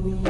doing.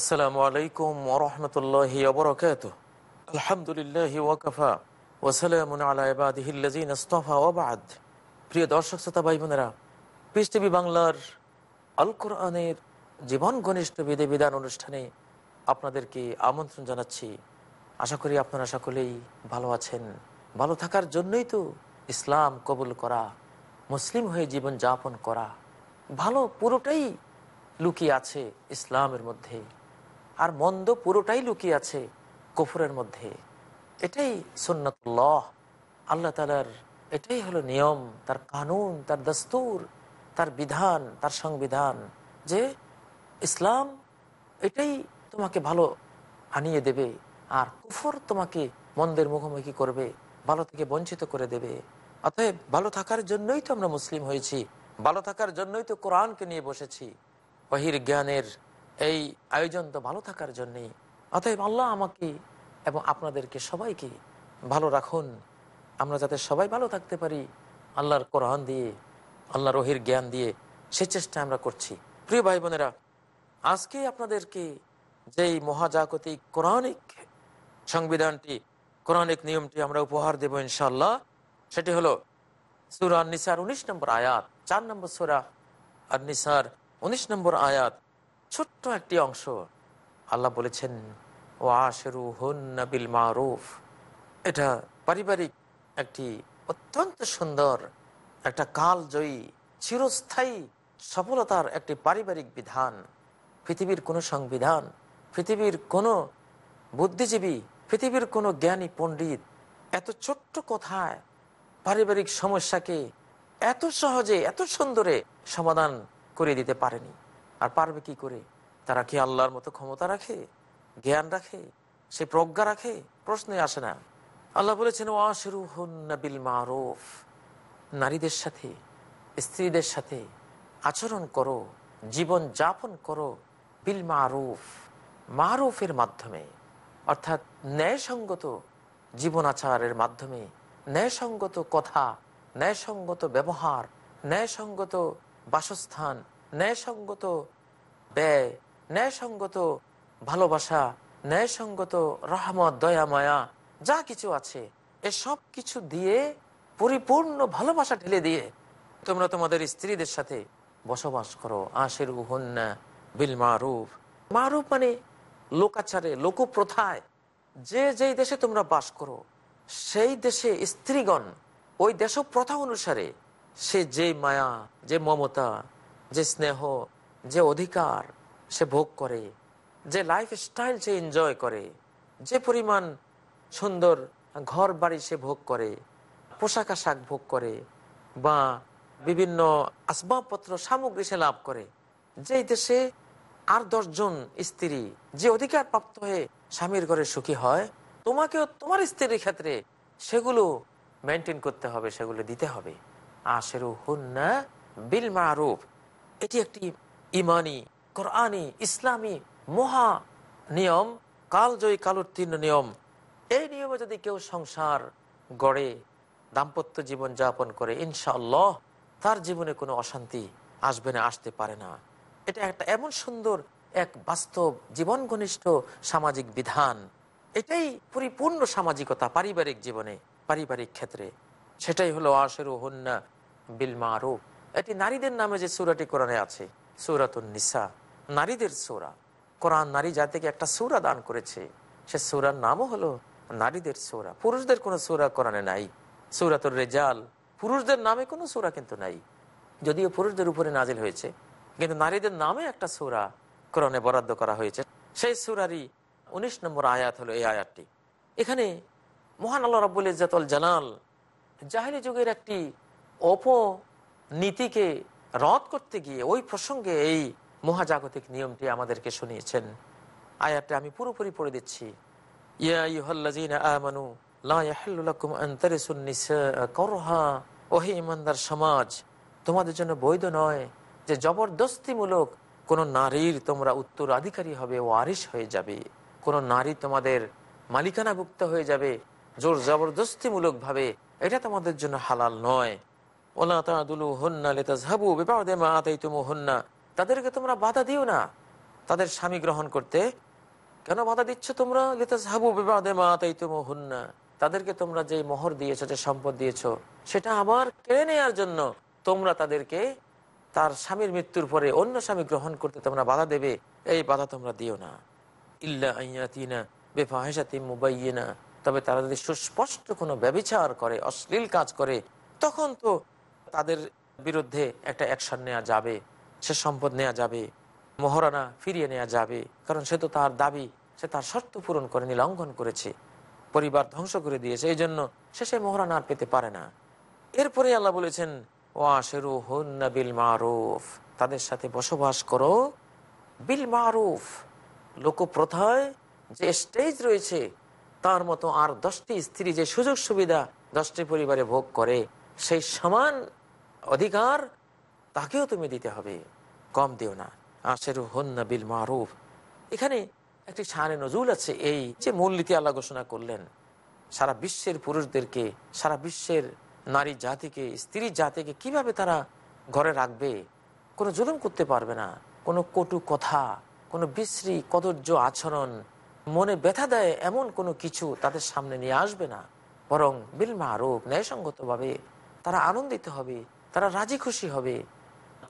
আসসালামু আলাইকুম ওরহমতুল্লাহ ওবরকাত আলহামদুলিল্লাহ ওয়াকফা ওসালামুন আলা ইবাদিহিল্লাযিন ইসতাফা ওয়াবাদ প্রিয় দর্শক, শ্রোতা ভাই বোনেরা পিস বাংলার আল কোরআনের জীবন ঘনিষ্ঠ বিধি বিধান অনুষ্ঠানে আপনাদেরকে আমন্ত্রণ জানাচ্ছি। আশা করি আপনারা সকলেই ভালো আছেন। ভালো থাকার জন্যই তো ইসলাম কবুল করা, মুসলিম হয়ে জীবন যাপন করা, ভালো পুরোটাই লুকিয়ে আছে ইসলামের মধ্যে। আর মন্দ পুরোটাই লুকিয়ে আছে কফুরের মধ্যে। এটাই সন্ন্যতুল্লাহ আল্লাহ তালার এটাই হলো নিয়ম, তার কানুন, তার দস্তুর, তার বিধান, তার সংবিধান যে ইসলাম এটাই তোমাকে ভালো আনিয়ে দেবে আর কুফর তোমাকে মন্দের মুখোমুখি করবে, ভালো থেকে বঞ্চিত করে দেবে। অতএব ভালো থাকার জন্যই তো আমরা মুসলিম হয়েছি, ভালো থাকার জন্যই তো কোরআনকে নিয়ে বসেছি। বহির জ্ঞানের এই আয়োজন তো ভালো থাকার জন্যেই। অতএব আল্লাহ আমাকে এবং আপনাদেরকে সবাইকে ভালো রাখুন। আমরা যাতে সবাই ভালো থাকতে পারি, আল্লাহর কোরআন দিয়ে আল্লাহ রহির জ্ঞান দিয়ে সে চেষ্টা আমরা করছি। প্রিয় ভাই বোনেরা আজকে আপনাদেরকে যেই মহাজাগতিক কোরআনিক সংবিধানটি, কোরআনিক নিয়মটি আমরা উপহার দেব ইনশাল্লাহ সেটি হলো সুরা নিসার উনিশ নম্বর আয়াত, চার নম্বর সুরা আর নিসার উনিশ নম্বর আয়াত। ছোট্ট একটি অংশ। আল্লাহ বলেছেন ও আশেরু বিল মারুফ এটা পারিবারিক একটি অত্যন্ত সুন্দর, একটা কালজয়ী, চিরস্থায়ী সফলতার একটি পারিবারিক বিধান। পৃথিবীর কোনো সংবিধান, পৃথিবীর কোনো বুদ্ধিজীবী, পৃথিবীর কোনো জ্ঞানী পণ্ডিত এত ছোট্ট কথায় পারিবারিক সমস্যাকে এত সহজে, এত সুন্দরে সমাধান করে দিতে পারেনি। আর পারবে কি করে? তারা কি আল্লাহর মতো ক্ষমতা রাখে? জ্ঞান রাখে? সে প্রজ্ঞা রাখে? প্রশ্নে আসে না। আল্লাহ বলেছেন ওয়াশরু বিল মারুফ। নারীদের সাথে, স্ত্রীদের সাথে আচরণ করো, জীবন যাপন করো বিল মারুফ। মারুফের মাধ্যমে, অর্থাৎ ন্যায়সঙ্গত জীবন আচারের মাধ্যমে, ন্যায়সঙ্গত কথা, ন্যায়সঙ্গত ব্যবহার, ন্যায়সঙ্গত বাসস্থান ন্যায়সঙ্গত ব্যয়, ন্যায়সঙ্গত ভালোবাসা, ন্যায়সঙ্গত রহমত, দয়া, মায়া, যা কিছু আছে, এসব কিছু দিয়ে, পরিপূর্ণ ভালোবাসা ঢেলে দিয়ে, তোমরা তোমাদের স্ত্রীদের সাথে বসবাস করো। আশের উহন্না বিল মারুফ। মারুফ মানে লোকাচারে, লোকপ্রথায়। যে যেই দেশে তোমরা বাস করো, সেই দেশে স্ত্রীগণ, ওই দেশ প্রথা অনুসারে, সে যে মায়া, যে মমতা যে স্নেহ, যে অধিকার সে ভোগ করে, যে লাইফ স্টাইল সে এনজয় করে, যে পরিমাণ সুন্দর ঘর বাড়ি সে ভোগ করে, পোশাক আশাক ভোগ করে, বা বিভিন্ন আসবাবপত্র, সামগ্রী সে লাভ করে। যেই দেশে আর দশজন স্ত্রী যে অধিকার প্রাপ্ত হয়ে স্বামীর ঘরে সুখী হয়, তোমাকেও তোমার স্ত্রীর ক্ষেত্রে সেগুলো মেনটেন করতে হবে, সেগুলো দিতে হবে। আশেরু হুন্না বিল মারুফ। এটি একটি ইমানি, কোরআনি, ইসলামী মহা নিয়ম, কালজয়ী কালোত্তীর্ণ নিয়ম। এই নিয়মে যদি কেউ সংসার গড়ে, দাম্পত্য জীবন যাপন করে, ইনশাআল্লাহ তার জীবনে কোনো অশান্তি আসবে না, আসতে পারে না। এটা একটা এমন সুন্দর এক বাস্তব জীবন ঘনিষ্ঠ সামাজিক বিধান। এটাই পরিপূর্ণ সামাজিকতা পারিবারিক জীবনে, পারিবারিক ক্ষেত্রে। সেটাই হলো আশেরু হন্না বিল মারুফ। এটি নারীদের নামে যে সুরাটি কোরআনে আছে, সৌরাতুন নিসা, নারীদের সৌরা। কোরআন নারী জাতিকে একটা সৌরা দান করেছে, সে সৌরার নামও হলো নারীদের সৌরা। পুরুষদের কোনো সৌরা কোরআনে নাই। সৌরাতুর রেজাল, পুরুষদের নামে কোনো সৌরা কিন্তু নাই। যদিও পুরুষদের উপরে নাজিল হয়েছে, কিন্তু নারীদের নামে একটা সৌরা কোরআনে বরাদ্দ করা হয়েছে। সেই সৌরারই উনিশ নম্বর আয়াত হলো এই আয়াতটি। এখানে মহান আল্লাহ রাবুল ইজাতুল জালাল জাহিলি যুগের একটি অপনীতিকে রদ করতে গিয়ে ওই প্রসঙ্গে এই মহাজাগতিক নিয়মটি আমাদেরকে শুনিয়েছেন। আয়াতটা আমি পুরোপুরি পড়ে দিচ্ছি। ইমানদার সমাজ, তোমাদের জন্য বৈধ নয় যে জবরদস্তিমূলক কোন নারীর তোমরা উত্তরাধিকারী হবে ওয়ারিশ হয়ে যাবে। কোন নারী তোমাদের মালিকানাভুক্ত হয়ে যাবে, জোর জবরদস্তিমূলক ভাবে এটা তোমাদের জন্য হালাল নয়। ওলা বেপাদে মা তাদেরকে তোমরা বাধা দিও না। তাদের স্বামী গ্রহণ করতে। কেন বাধা দিচ্ছ তোমরা? লেতাজহাবু বেপাদে মা আতাই তুমু হন্না তাদেরকে তোমরা যে মোহর দিয়েছ, যে সম্পদ দিয়েছ, সেটা আবার কেড়ে নেওয়ার জন্য তোমরা তাদেরকে তার স্বামীর মৃত্যুর পরে অন্য স্বামী গ্রহণ করতে তোমরা বাধা দেবে। এই বাধা তোমরা দিও না। ইল্লা তবে তারা যদি সুস্পষ্ট কোনো ব্যবিচার করে, অশ্লীল কাজ করে, তখন তো তাদের বিরুদ্ধে একটা অ্যাকশন নেওয়া যাবে, সে সম্পদ নেওয়া যাবে মহারানা ফিরিয়ে নেওয়া যাবে। কারণ সে তো তার দাবি, সে তার শর্ত পূরণ করেনি লঙ্ঘন করেছে। পরিবার ধ্বংস করে দিয়েছে, এই জন্য সে সে মহারানা আর পেতে পারে না। এরপরে আল্লাহ বলেছেন ওয়াশেরু বিল মারুফ। তাদের সাথে বসবাস করো বিল মারুফ। লোকপ্রথায় যে স্টেজ রয়েছে, তার মতো আর দশটি স্ত্রী যে সুযোগ সুবিধা দশটি পরিবারে ভোগ করে, সেই সমান অধিকার তাকেও তুমি দিতে হবে। কম দিও না। আশেরু হন্না বিল মারুফ। এখানে একটি সারে নজুল আছে, এই যে মূলনীতি আল্লাহ ঘোষণা করলেন। সারা বিশ্বের পুরুষদেরকে, সারা বিশ্বের নারী জাতিকে, স্ত্রী জাতিকে কীভাবে তারা ঘরে রাখবে? কোনো জুলুম করতে পারবে না। কোনো কটু কথা, কোনো বিশ্রী কদর্য আচরণ, মনে ব্যথা দেয় এমন কোনো কিছু তাদের সামনে নিয়ে আসবে না। বরং বিল মারুফ, ন্যায়সঙ্গতভাবে তারা আনন্দিত হবে। তারা রাজি খুশি হবে।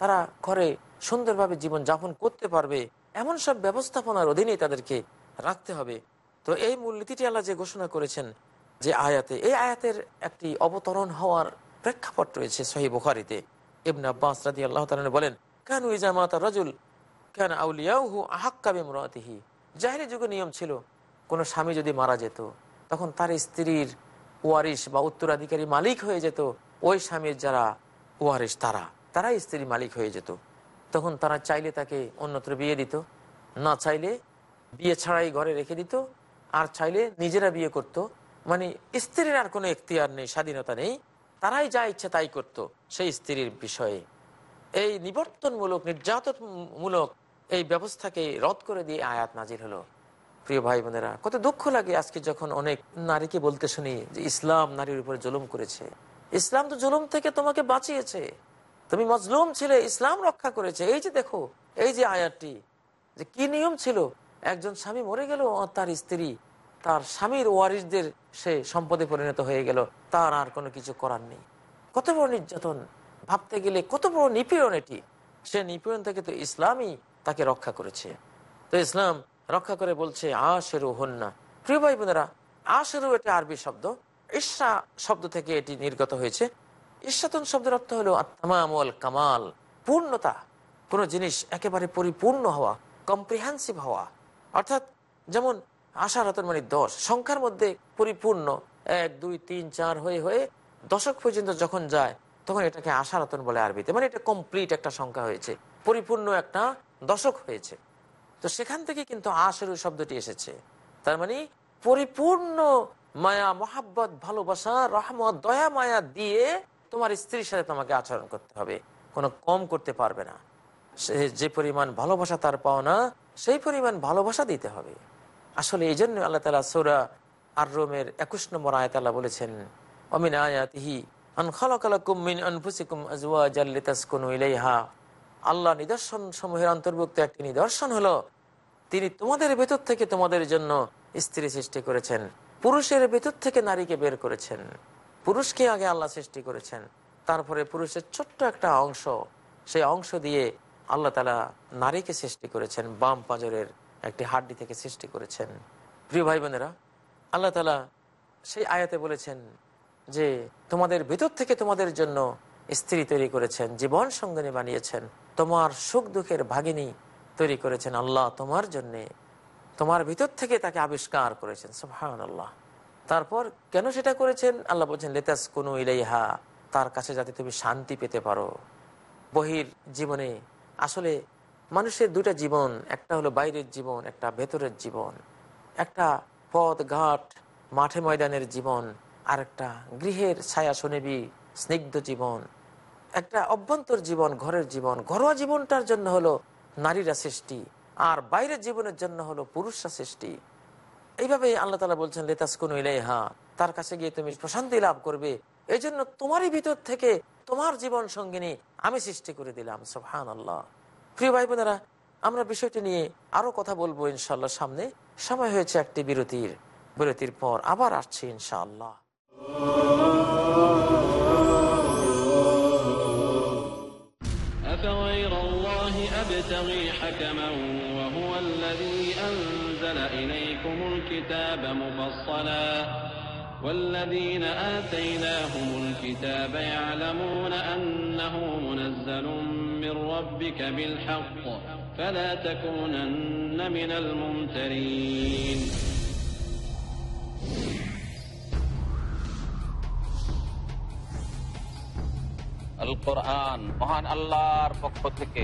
তারা ঘরে সুন্দরভাবে জীবন যাপন করতে পারবে। এমন সব ব্যবস্থাপনার অধীনে তাদেরকে রাখতে হবে। তো এই মূলনীতিটি আল্লাহ যে ঘোষণা করেছেন যে আয়াতে, এই আয়াতের একটি অবতরণ হওয়ার প্রেক্ষাপট রয়েছে সহি বুখারিতে। ইবন আব্বাস রাদি আল্লাহ তালন বলেন, কেন ইজামাতা রাজুল, কেন আউলিয়াহু আহাক্কাবে মুরাতিহি জাহিরি যুগে নিয়ম ছিল, কোনো স্বামী যদি মারা যেত, তখন তার স্ত্রীর ওয়ারিশ বা উত্তরাধিকারী মালিক হয়ে যেত। ওই স্বামীর যারা ওয়ারিশ তারা। তারাই স্ত্রী মালিক হয়ে যেত। তখন তারা চাইলে তাকে অন্যত্র বিয়ে দিত। না চাইলে বিয়ে ছাড়াই ঘরে রেখে দিত। আর চাইলে নিজেরা বিয়ে করত। মানে স্ত্রীর আর কোনো এখতিয়ার নেই, স্বাধীনতা নেই। তারাই যা ইচ্ছে তাই করত সেই স্ত্রীর বিষয়ে। এই নিবর্তনমূলক, নির্যাতনমূলক এই ব্যবস্থাকে রদ করে দিয়ে আয়াত নাজির হলো। প্রিয় ভাই বোনেরা, কত দুঃখ লাগে আজকে যখন অনেক নারীকে বলতে শুনি যে ইসলাম নারীর উপরে জুলুম করেছে। ইসলাম তো জুলুম থেকে তোমাকে বাঁচিয়েছে। তুমি মজলুম ছিলে, ইসলাম রক্ষা করেছে। এই যে দেখো, এই যে আয়াতটি, যে কি নিয়ম ছিল? একজন স্বামী মরে গেল তার স্ত্রী, তার স্বামীর ওয়ারিসদের সে সম্পদে পরিণত হয়ে গেল। তার আর কোনো কিছু করার নেই। কত বড় নির্যাতন। ভাবতে গেলে কত বড় নিপীড়ন এটি। সে নিপীড়ন থেকে তো ইসলামই তাকে রক্ষা করেছে। তো ইসলাম রক্ষা করে বলছে, আশেরু হন্না। প্রিয় ভাই বোনেরা আশেরু এটা আরবি শব্দ। ঈর্ষা শব্দ থেকে এটি নির্গত হয়েছে। ঈর্ষাতন শব্দের অর্থ হলো আত্মামল কামাল, পূর্ণতা। কোনো জিনিস একেবারে পরিপূর্ণ হওয়া কম্প্রিহেন্সিভ হওয়া। অর্থাৎ যেমন আশারতন মানে দশ সংখ্যার মধ্যে পরিপূর্ণ এক, দুই, তিন, চার হয়ে হয়ে দশক পর্যন্ত যখন যায়, তখন এটাকে আশারতন বলে আরবিতে। মানে এটা কমপ্লিট একটা সংখ্যা হয়েছে। পরিপূর্ণ একটা দশক হয়েছে। তো সেখান থেকে কিন্তু আশেরু শব্দটি এসেছে। তার মানে পরিপূর্ণ মায়া, মোহাব্বত, ভালোবাসা, রহমত, দয়া, মায়া দিয়ে তোমার স্ত্রীর সাথে তোমাকে আচরণ করতে হবে। কোনো কম করতে পারবে না। সে যে পরিমাণ ভালোবাসা তার পাওনা, সেই পরিমাণ ভালোবাসা দিতে হবে। আসলে এই জন্য আল্লাহ তালা সৌরা আর রোমের একুশ নম্বর আয়াত আল্লাহ বলেছেন, অমিন আয়াতিহি আল্লাহ নিদর্শন সমূহের অন্তর্ভুক্ত একটি নিদর্শন হলো, তিনি তোমাদের ভেতর থেকে তোমাদের জন্য স্ত্রী সৃষ্টি করেছেন। পুরুষের ভেতর থেকে নারীকে বের করেছেন। পুরুষকে আগে আল্লাহ সৃষ্টি করেছেন। তারপরে পুরুষের ছোট্ট একটা অংশ, সেই অংশ দিয়ে আল্লাহ তালা নারীকে সৃষ্টি করেছেন, বাম পাঁজরের একটি হাড্ডি থেকে সৃষ্টি করেছেন। প্রিয় ভাই বোনেরা আল্লাহ তালা সেই আয়াতে বলেছেন যে, তোমাদের ভেতর থেকে তোমাদের জন্য স্ত্রী তৈরি করেছেন, জীবন সঙ্গিনী বানিয়েছেন। তোমার সুখ দুঃখের ভাগিনী তৈরি করেছেন আল্লাহ তোমার জন্যে। তোমার ভিতর থেকে তাকে আবিষ্কার করেছেন সুহান আল্লাহ তারপর কেন সেটা করেছেন? আল্লাহ বলছেন লেতাস কোনো ইলাইহা তার কাছে যাতে তুমি শান্তি পেতে পারো। বহির জীবনে আসলে মানুষের দুটা জীবন, একটা হলো বাইরের জীবন, একটা ভেতরের জীবন। একটা পথ, ঘাট, মাঠে ময়দানের জীবন আর একটা গৃহের ছায়া শোনেবি স্নিগ্ধ জীবন। একটা অভ্যন্তর জীবন, ঘরের জীবন। ঘরোয়া জীবনটার জন্য হলো নারীরা সৃষ্টি। আর বাইরের জীবনের জন্য হলো পুরুষরা সৃষ্টি এইভাবে আল্লাহ তালা বলছেন লেতাস কোন ইলাইহা তার কাছে গিয়ে তুমি প্রশান্তি লাভ করবে এই জন্য তোমারই ভিতর থেকে তোমার জীবন সঙ্গিনী আমি সৃষ্টি করে দিলাম সোহান আল্লাহ প্রিয় ভাই বোনেরা আমরা বিষয়টি নিয়ে আরো কথা বলবো ইনশাল্লাহ সামনে সময় হয়েছে একটি বিরতির বিরতির পর আবার আসছি ইনশাআল্লাহ أفغير الله أبتغي حكما وهو الذي أنزل إليكم الكتاب مفصلا والذين آتيناهم الكتاب يعلمون أنه منزل من ربك بالحق فلا تكونن من الممترين আল কোরআন মহান আল্লাহর পক্ষ থেকে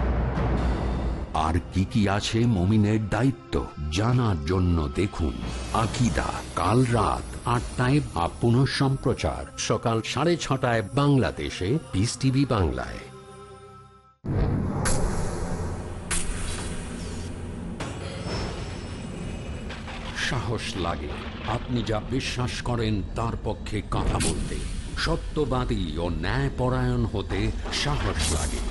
কি কি আছে মমিনের দায়িত্ব জানার জন্য দেখুন আকিদা, কাল রাত আটটায় বা পুনঃ সম্প্রচার, সকাল সাড়ে ছটায় বাংলাদেশে পিস টিভি বাংলায়। সাহস লাগে, আপনি যা বিশ্বাস করেন তার পক্ষে কথা বলতে। সত্যবাদী ও ন্যায়পরায়ণ হতে সাহস লাগে।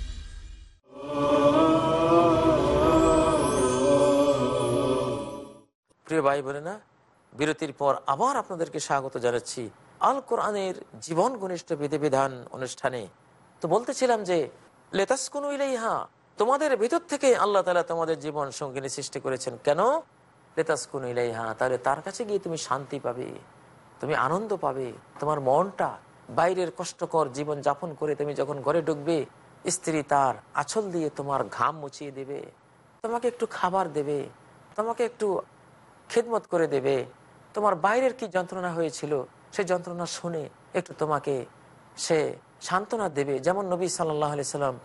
প্রিয় ভাই বোনে না বিরতির পর আবার আপনাদেরকে স্বাগত জানাচ্ছি আল কোরআনের জীবন ঘনিষ্ঠ বিধিবিধান অনুষ্ঠানে। তো বলতেছিলাম যে লেতাস কোন ইহা তোমাদের ভিতর থেকে আল্লাহ তালা তোমাদের জীবন সঙ্গিনী সৃষ্টি করেছেন কেন? লেতাস কোন ইহা তাহলে তার কাছে গিয়ে তুমি শান্তি পাবে, তুমি আনন্দ পাবে, তোমার মনটা বাইরের কষ্টকর জীবন যাপন করে তুমি যখন ঘরে ঢুকবে, স্ত্রী তার আঁচল দিয়ে তোমার ঘাম মুছিয়ে দেবে, তোমাকে একটু খাবার দেবে, তোমাকে একটু খেদমত করে দেবে। তোমার বাইরের কি যন্ত্রণা হয়েছিল, সে যন্ত্রণা শুনে একটু তোমাকে সে সান্ত্বনা দেবে। যেমন নবী সাল্লাহ সাল্লাম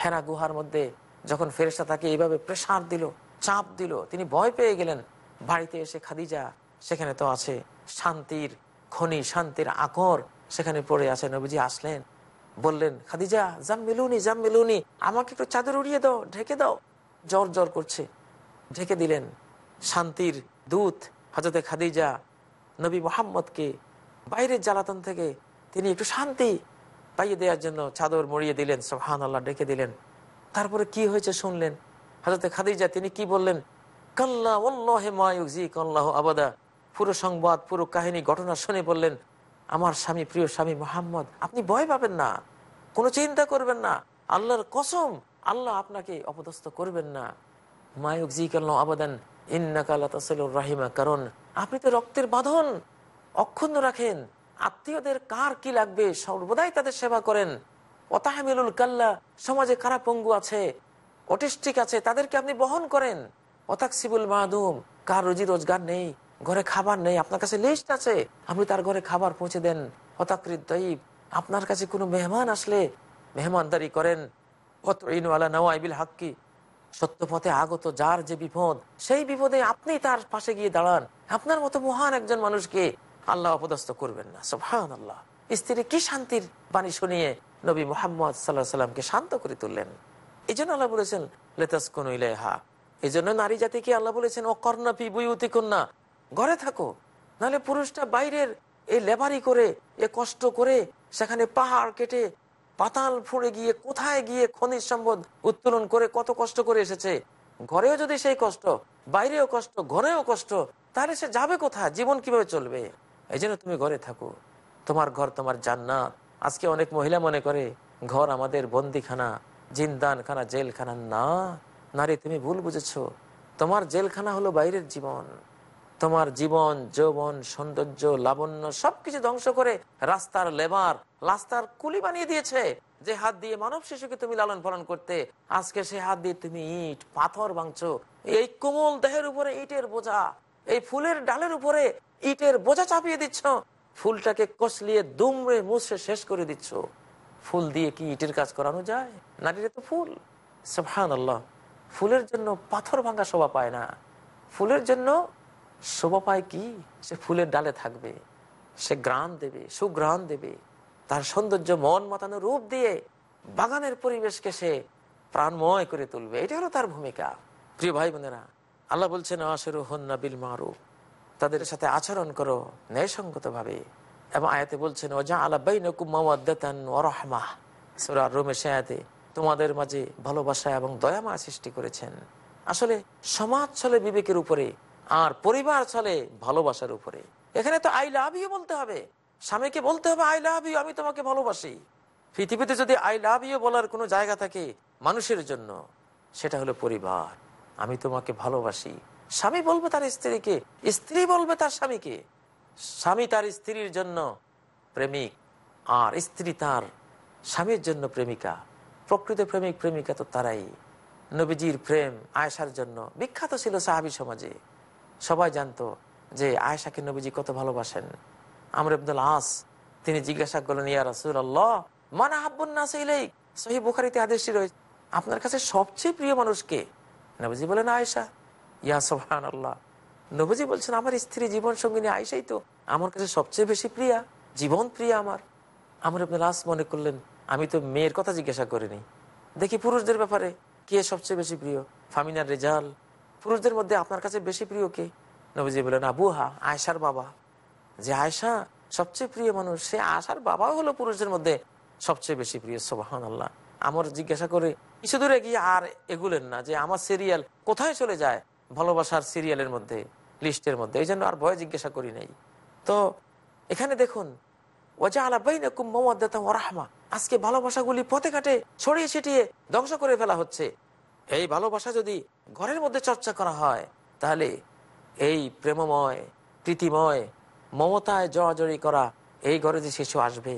হেরা গুহার মধ্যে যখন ফেরেস্তা তাকে এইভাবে প্রেশার দিল, চাপ দিল, তিনি ভয় পেয়ে গেলেন। বাড়িতে এসে খাদিজা সেখানে তো আছে, শান্তির খনি, শান্তির আকর সেখানে পড়ে আছে। নবীজি আসলেন, বললেন, খাদিজা জাম মিলুনি জাম মিলুনি আমাকে একটু চাদর উড়িয়ে দাও, ঢেকে দাও। জ্বর জ্বর করছে, ঢেকে দিলেন। শান্তির দূত হজরতে খাদিজা, নবী মোহাম্মদকে বাইরের জ্বালাতন থেকে তিনি একটু শান্তি পাইয়ে দেওয়ার জন্য চাদর মরিয়ে দিলেন সোহান আল্লাহ ডেকে দিলেন। তারপরে কি হয়েছে শুনলেন? হজরতে খাদিজা, তিনি কি বললেন? কাল্লা ওল্লাহে মায়ুজি কাল্লাহ আবাদা। পুরো সংবাদ, পুরো কাহিনী, ঘটনা শুনে বললেন, আমার স্বামী, প্রিয় স্বামী মোহাম্মদ, আপনি ভয় পাবেন না, কোনো চিন্তা করবেন না, আল্লাহর কসম, আল্লাহ আপনাকে অপদস্থ করবেন না। মায়ুক জি কাল্লাহ আবাদান রাহিমা, কারণ আপনি তো রক্তের বাঁধন অক্ষুণ্ণ রাখেন। আত্মীয়দের কার কি লাগবে? সর্বদাই তাদের সেবা করেন। অতাহমিলুল কাল্লা, সমাজে কারা পঙ্গু আছে অটিস্টিক আছে, তাদেরকে আপনি বহন করেন। অতাকসিবুল মাহদুম কার রুজি রোজগার নেই, ঘরে খাবার নেই, আপনার কাছে লিস্ট আছে, আপনি তার ঘরে খাবার পৌঁছে দেন। হতাকৃত দইব আপনার কাছে কোনো মেহমান আসলে মেহমানদারি করেন। অত ইনওয়ালা নওয়াইবিল হাক্কি সত্য পথে আগত, যার যে বিপদ, সেই বিপদে আপনি তার পাশে গিয়ে দাঁড়ান। আপনার মতো মহান একজন মানুষকে আল্লাহ অপদস্থ করবেন না। সোহান আল্লাহ স্ত্রী কি শান্তির বাণী শুনিয়ে নবী মোহাম্মদ সাল্লাহ সাল্লামকে শান্ত করে তুললেন? এই জন্য আল্লাহ বলেছেন লেতাস কোন ইলেহা এই জন্য নারী জাতিকে আল্লাহ বলেছেন, ও কর্ণাপি বুয়ুতি কন্যা ঘরে থাকো। নাহলে পুরুষটা বাইরের এই লেবারি করে, এ কষ্ট করে, সেখানে পাহাড় কেটে পাতাল ফুঁড়ে গিয়ে কোথায় গিয়ে খনিজ সম্পদ উত্তোলন করে কত কষ্ট করে এসেছে? ঘরেও যদি সেই কষ্ট, বাইরেও কষ্ট, ঘরেও কষ্ট, তাহলে সে যাবে কোথায়? জীবন কীভাবে চলবে? এই তুমি ঘরে থাকো। তোমার ঘর তোমার জান্নাত। আজকে অনেক মহিলা মনে করে, ঘর আমাদের বন্দিখানা, জিন্দানখানা, জেলখানা। না, নারী তুমি ভুল বুঝেছ। তোমার জেলখানা হলো বাইরের জীবন। তোমার জীবন, যৌবন, সৌন্দর্য, লাবণ্য সবকিছু ধ্বংস করে রাস্তার লেবার, রাস্তার কুলি বানিয়ে দিয়েছে। যে হাত দিয়ে মানব শিশুকে তুমি লালন পালন করতে, আজকে সে হাত দিয়ে তুমি ইট, পাথর ভাঙছো। এই কোমল দেহের উপরে ইটের বোঝা, এই ফুলের ডালের উপরে ইটের বোঝা চাপিয়ে দিচ্ছ। ফুলটাকে কষলিয়ে দুমড়ে মুছে শেষ করে দিচ্ছ। ফুল দিয়ে কি ইটের কাজ করানো যায়? নারীরা তো ফুল। সুবহান আল্লাহ ফুলের জন্য পাথর ভাঙা শোভা পায় না। ফুলের জন্য শোভা পায় কি? সে ফুলের ডালে থাকবে, সে গ্রাম দেবে সুগ্রাম দেবে। তার সৌন্দর্য মন মাতানো রূপ দিয়ে বাগানের পরিবেশকে সে প্রাণময় করে তুলবে। এটা হলো তার ভূমিকা। প্রিয় ভাই বোনেরা, আল্লাহ বলছেন আশেরু হন্না বিল মারু তাদের সাথে আচরণ করো ন্যায়সঙ্গত ভাবে এবং আয়াতে বলছেন ও ওজা আল্লাহ বাইনকুমাহ সুরার রোমে আয়াতে, তোমাদের মাঝে ভালোবাসা এবং দয়ামা সৃষ্টি করেছেন। আসলে সমাজ চলে বিবেকের উপরে আর পরিবার চলে ভালোবাসার উপরে। এখানে তো আই লাভ ইউ বলতে হবে। স্বামীকে বলতে হবে আই লাভ ইউ আমি তোমাকে ভালোবাসি। পৃথিবীতে যদি আই লাভ ইউ বলার কোনো জায়গা থাকে মানুষের জন্য, সেটা হলো পরিবার। আমি তোমাকে ভালোবাসি। স্বামী বলবে তার স্ত্রীকে, স্ত্রী বলবে তার স্বামীকে। স্বামী তার স্ত্রীর জন্য প্রেমিক, আর স্ত্রী তার স্বামীর জন্য প্রেমিকা। প্রকৃত প্রেমিক, প্রেমিকা তো তারাই। নবীজির প্রেম আয়সার জন্য বিখ্যাত ছিল সাহাবি সমাজে। সবাই জানতো যে আয়সাকে নবীজি কত ভালোবাসেন। আমর আব্দুল আস তিনি জিজ্ঞাসা করলেন, ইয়া রাসুল আল্লাহ মানা হাব্বুন না সহি বুখারিতে আদেশটি রয়েছে আপনার কাছে সবচেয়ে প্রিয় মানুষকে নবীজি বলেন আয়সা ইয়া সোহান আল্লাহ নবীজি বলছেন, আমার স্ত্রী জীবন সঙ্গিনী আয়সাই তো, আমার কাছে সবচেয়ে বেশি প্রিয়া, জীবন প্রিয়া আমার। আমার আপনার আস মনে করলেন, আমি তো মেয়ের কথা জিজ্ঞাসা করিনি। দেখি পুরুষদের ব্যাপারে কে সবচেয়ে বেশি প্রিয়? ফামিনার রেজাল। পুরুষদের মধ্যে আপনার কাছে বেশি প্রিয় কে? নবীজি বলেন আবুহা আয়সার বাবা। যে আয়সা সবচেয়ে প্রিয় মানুষ, সে আশার বাবাও হলো পুরুষদের মধ্যে সবচেয়ে বেশি প্রিয় সোবাহান আল্লাহ আমার জিজ্ঞাসা করে, কিছু দূরে গিয়ে আর এগুলেন না যে আমার সিরিয়াল কোথায় চলে যায় ভালোবাসার সিরিয়ালের মধ্যে, লিস্টের মধ্যে? এই জন্য আর ভয় জিজ্ঞাসা করি নাই। তো এখানে দেখুন ওজা আলা বাইনাকুম মাওয়াদ্দাতাম ওয়া রাহমা আজকে ভালোবাসাগুলি পথে ঘাটে ছড়িয়ে ছিটিয়ে ধ্বংস করে ফেলা হচ্ছে। এই ভালোবাসা যদি ঘরের মধ্যে চর্চা করা হয়, তাহলে এই প্রেমময়, প্রীতিময়, মমতায় জড়াজড়ি করা এই ঘরে যে শিশু আসবে,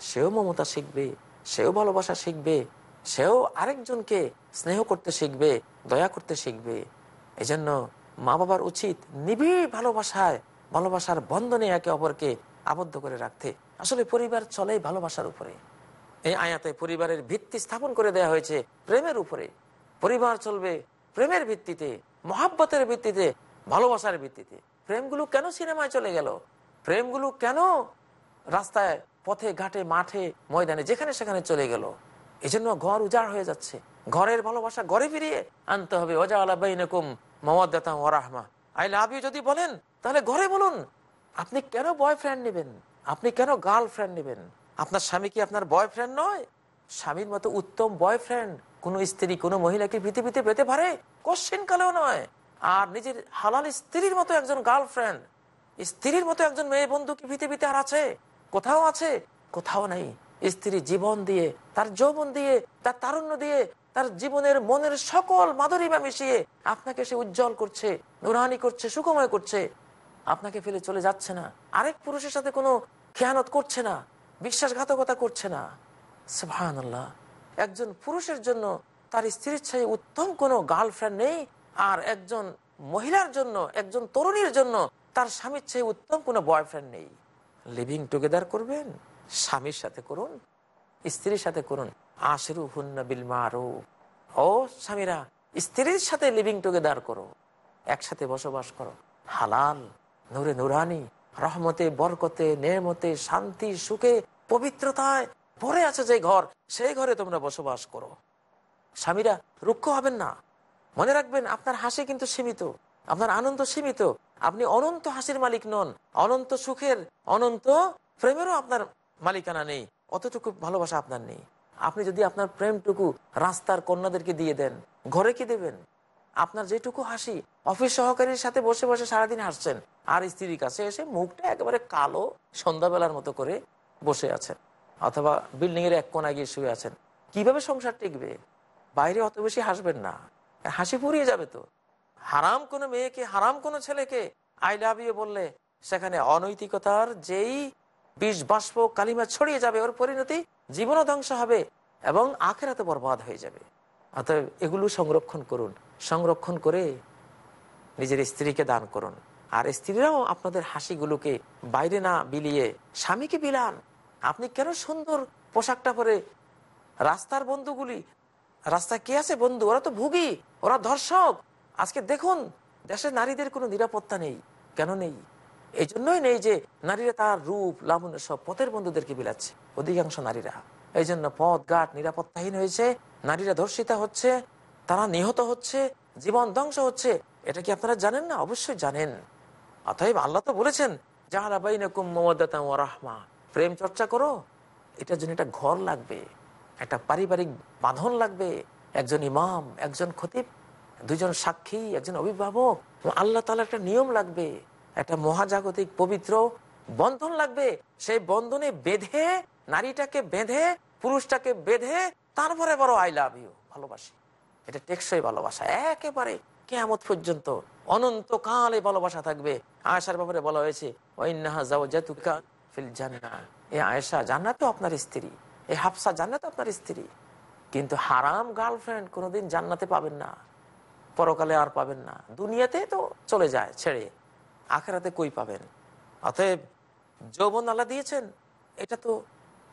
সেও মমতা শিখবে, সেও ভালোবাসা শিখবে, সেও আরেকজনকে স্নেহ করতে শিখবে, দয়া করতে শিখবে। এজন্য মা বাবার উচিত নিবিড় ভালোবাসায়, ভালোবাসার বন্ধনে একে অপরকে আবদ্ধ করে রাখতে। আসলে পরিবার চলেই ভালোবাসার উপরে। এই আয়াতে পরিবারের ভিত্তি স্থাপন করে দেয়া হয়েছে প্রেমের উপরে। পরিবার চলবে, প্রেমের ভিত্তিতে, মহাব্বতের ভিত্তিতে, ভালোবাসার ভিত্তিতে। প্রেমগুলো কেন সিনেমায় চলে গেল? প্রেমগুলো কেন রাস্তায়, পথে, ঘাটে, মাঠে, ময়দানে, যেখানে সেখানে চলে গেল? এই জন্য ঘর উজাড় হয়ে যাচ্ছে। ঘরের ভালোবাসা ঘরে ফিরিয়ে আনতে হবে। ওজা আলাবাইনকুম মমদাতা ওরাহমা আই লাভ ইউ যদি বলেন, তাহলে ঘরে বলুন, আপনি কেন বয়ফ্রেন্ড নেবেন? আপনি কেন গার্লফ্রেন্ড নেবেন? আপনার স্বামী কি আপনার বয়ফ্রেন্ড নয়? স্বামীর মতো উত্তম বয়ফ্রেন্ড কোন স্ত্রী কোনো মহিলাকে পৃথিবীতে পেতে পারে? কোশ্চেন কালেও নয়। আর নিজের হালাল স্ত্রীর মতো একজন গার্লফ্রেন্ড স্ত্রীর মতো একজন মেয়ে বন্ধু কি পৃথিবীতে আর আছে? কোথাও আছে? কোথাও নাই। স্ত্রী জীবন দিয়ে, তার যৌবন দিয়ে, তার তারুণ্য দিয়ে, তার জীবনের মনের সকল মাধুরিমা মিশিয়ে আপনাকে সে উজ্জ্বল করছে, নুরানি করছে, সুখময় করছে। আপনাকে ফেলে চলে যাচ্ছে না। আরেক পুরুষের সাথে কোনো খেয়ানত করছে না, বিশ্বাসঘাতকতা করছে না। আল্লাহ একজন পুরুষের জন্য তার স্ত্রীর চেয়ে উত্তম কোনো গার্লফ্রেন্ড নেই, আর একজন মহিলার জন্য, একজন তরুণীর জন্য তার স্বামীর চেয়ে উত্তম কোনো বয়ফ্রেন্ড নেই। লিভিং টুগেদার করবেন, স্বামীর সাথে করুন, স্ত্রীর সাথে করুন। আশরু হুন্না বিল মারু ও স্বামীরা, স্ত্রীর সাথে লিভিং টুগেদার করো, একসাথে বসবাস করো। হালাল, নূরে নুরানি, রহমতে, বরকতে, নেমতে, শান্তি, সুখে, পবিত্রতায় ভরে আছে যে ঘর। সেই ঘরে তোমরা বসবাস করো। স্বামীরা রুক্ষ হবেন না। মনে রাখবেন, আপনার হাসি কিন্তু সীমিত, আপনার আনন্দ সীমিত। আপনি অনন্ত হাসির মালিক নন, অনন্ত সুখের, অনন্ত প্রেমেরও আপনার মালিকানা নেই, অতটুকু ভালোবাসা আপনার নেই। আপনি যদি আপনার প্রেমটুকু রাস্তার কন্যাদেরকে দিয়ে দেন, ঘরে কি দেবেন? আপনার যেটুকু হাসি, অফিস সহকারীর সাথে বসে বসে সারাদিন হাসছেন, আর স্ত্রীর কাছে এসে মুখটা একেবারে কালো সন্ধ্যাবেলার মতো করে বসে আছেন। অথবা বিল্ডিং এর এক কোনায় গিয়ে শুয়ে আছেন। কীভাবে সংসার টিকবে? বাইরে অত বেশি হাসবেন না। হাসি ফুরিয়ে যাবে তো। হারাম কোনো মেয়েকে, হারাম কোনো ছেলেকে আই লাভ ইউ বললে সেখানে অনৈতিকতার যেই বিষ বাষ্প, কালিমা ছড়িয়ে যাবে, ওর পরিণতি জীবনও ধ্বংস হবে এবং আখেরাতে বরবাদ হয়ে যাবে। অতএব এগুলো সংরক্ষণ করুন। সংরক্ষণ করে নিজের স্ত্রীকে দান করুন। আর স্ত্রীরাও আপনাদের হাসিগুলোকে বাইরে না বিলিয়ে স্বামীকে বিলান। আপনি কেন সুন্দর পোশাকটা পরে রাস্তার বন্ধুগুলি? রাস্তায় কে আছে বন্ধু? ওরা তো ভুগি, ওরা ধর্ষক। আজকে দেখুন দেশের নারীদের কোনো নিরাপত্তা নেই। কেন নেই? এই জন্যই নেই যে নারীরা তার রূপ, লাবণ্য সব পথের বন্ধুদেরকে বিলাচ্ছে, অধিকাংশ নারীরা। এই জন্য পথ, ঘাট নিরাপত্তাহীন হয়েছে, নারীরা ধর্ষিতা হচ্ছে, তারা নিহত হচ্ছে, জীবন ধ্বংস হচ্ছে। এটা কি আপনারা জানেন না? অবশ্যই জানেন। অতএব আল্লাহ তো বলেছেন রাহমা প্রেম চর্চা করো, এটার জন্য একটা ঘর লাগবে, একটা পারিবারিক বাঁধন লাগবে, একজন ইমাম, একজন খতিব, দুজন সাক্ষী, একজন অভিভাবক আল্লাহ তালা একটা নিয়ম লাগবে, একটা মহাজাগতিক পবিত্র বন্ধন লাগবে, সেই বন্ধনে বেঁধে, নারীটাকে বেঁধে, পুরুষটাকে বেঁধে, তারপরে বড় আই লাভ ইউ ভালোবাসি। এটা টেকসই ভালোবাসা, একেবারে কেমত পর্যন্ত অনন্তকালে ভালোবাসা থাকবে। আয়সার ব্যাপারে বলা হয়েছে জান্না এ আয়েশা জান্নাতও আপনার স্ত্রী, এই হাফসা জান্নাত আপনার স্ত্রী। কিন্তু হারাম গার্লফ্রেন্ড কোনোদিন জান্নাতে পাবেন না, পরকালে আর পাবেন না। দুনিয়াতে তো চলে যায়, ছেড়ে। আখেরাতে কই পাবেন? অতএব যৌবন আল্লাহ দিয়েছেন, এটা তো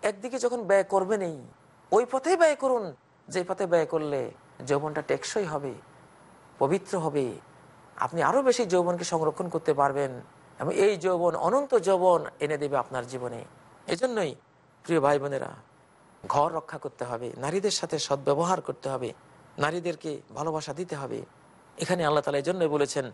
একদিকে যখন ব্যয় করবেনই, ওই পথেই ব্যয় করুন। যে পথে ব্যয় করলে যৌবনটা টেকসই হবে, পবিত্র হবে। আপনি আরও বেশি যৌবনকে সংরক্ষণ করতে পারবেন। এবং এই যৌবন, অনন্ত যৌবন এনে দেবে আপনার জীবনে। এজন্যই, প্রিয় ভাই বোনেরা ঘর রক্ষা করতে হবে, নারীদের সাথে সদ্ব্যবহার করতে হবে, নারীদেরকে ভালোবাসা দিতে হবে। এখানে আল্লাহ তালা জন্যই বলেছেন,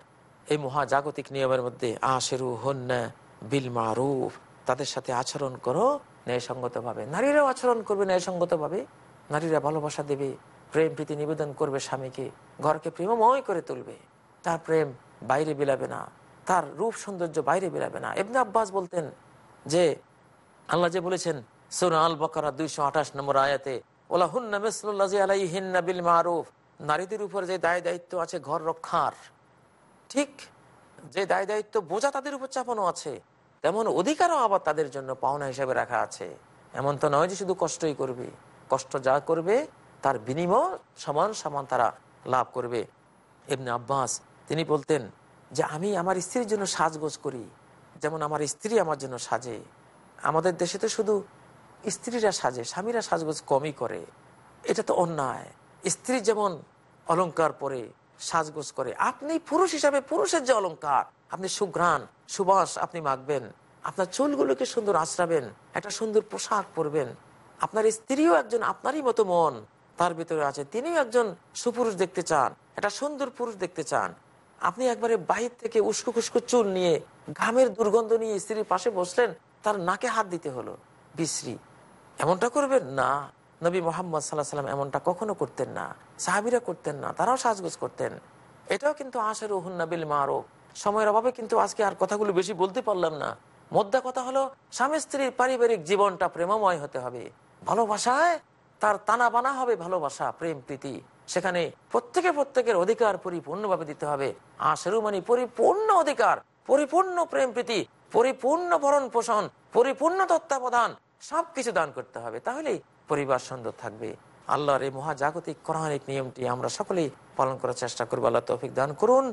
এই মহাজাগতিক নিয়মের মধ্যে, আশেরু হন্যা বিল মারুফ, তাদের সাথে আচরণ করো ন্যায়সঙ্গতভাবে। নারীরাও আচরণ করবে ন্যায়সঙ্গতভাবে। নারীরা ভালোবাসা দেবে, প্রেম প্রীতি নিবেদন করবে স্বামীকে, ঘরকে প্রেমময় করে তুলবে। তার প্রেম বাইরে বিলাবে না। তার রূপ সৌন্দর্য বাইরে বিলাবে না। এমনি আব্বাস বলতেন যে, আল্লাহ যে বলেছেন, সুরা আল বকরা দুইশো আঠাশ নম্বর আয়াতে ওলা হুন্না মিসলুল্লাজি আলাইহিন্না বিল মারুফ নারীদের উপর যে দায় দায়িত্ব আছে ঘর রক্ষার, ঠিক যে দায় দায়িত্ব বোঝা তাদের উপর চাপানো আছে, তেমন অধিকারও আবার তাদের জন্য পাওনা হিসাবে রাখা আছে। এমন তো নয় যে শুধু কষ্টই করবে। কষ্ট যা করবে, তার বিনিময় সমান সমান তারা লাভ করবে। এমনি আব্বাস তিনি বলতেন যে আমি আমার স্ত্রীর জন্য সাজগোজ করি। যেমন আমার স্ত্রী আমার জন্য সাজে। আমাদের দেশে তো শুধু স্ত্রীরা সাজে, স্বামীরা সাজগোজ কমই করে। এটা তো অন্যায়। স্ত্রী যেমন অলংকার পরে সাজগোজ করে, আপনি পুরুষ হিসাবে পুরুষের যে অলঙ্কার আপনি সুঘ্রাণ, সুবাস আপনি মাখবেন, আপনার চুলগুলোকে সুন্দর আশ্রাবেন একটা সুন্দর পোশাক পরবেন, আপনার স্ত্রীও একজন আপনারই মতো মন, তার ভিতরে আছে, তিনিও একজন সুপুরুষ দেখতে চান, একটা সুন্দর পুরুষ দেখতে চান। আপনি একবারে বাহির থেকে উস্কো খুস্কো চুল নিয়ে ঘামের দুর্গন্ধ নিয়ে স্ত্রীর পাশে বসলেন, তার নাকে হাত দিতে হলো। বিশ্রী, এমনটা করবেন না। নবী মোহাম্মদ সাল্লাহ সাল্লাম এমনটা কখনো করতেন না। সাহাবিরা করতেন না, তারাও সাজগোজ করতেন। এটাও কিন্তু আশের হুন্নাবিল মারো সময়ের অভাবে কিন্তু আজকে আর কথাগুলো বেশি বলতে পারলাম না। মোদ্দা কথা হলো, স্বামী স্ত্রীর পারিবারিক জীবনটা প্রেমময় হতে হবে। ভালোবাসায় তার তানা বানা হবে ভালোবাসা, প্রেম, প্রীতি। সেখানে প্রত্যেকে প্রত্যেকের অধিকার পরিপূর্ণভাবে দিতে হবে। আশেরু মানে পরিপূর্ণ অধিকার, পরিপূর্ণ প্রেম প্রীতি, পরিপূর্ণ ভরণ পোষণ, পরিপূর্ণ তত্ত্বাবধান, সবকিছু দান করতে হবে। তাহলেই পরিবার সুন্দর থাকবে। আল্লাহর এই মহাজাগতিক কোরআনিক নিয়মটি আমরা সকলেই পালন করার চেষ্টা করব। আল্লাহ তৌফিক দান করুন।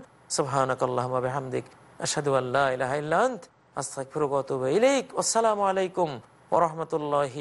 ইলাইক। আসসালামু আলাইকুম ওয়া রাহমাতুল্লাহি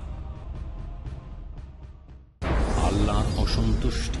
আল্লাহর অসন্তুষ্টি।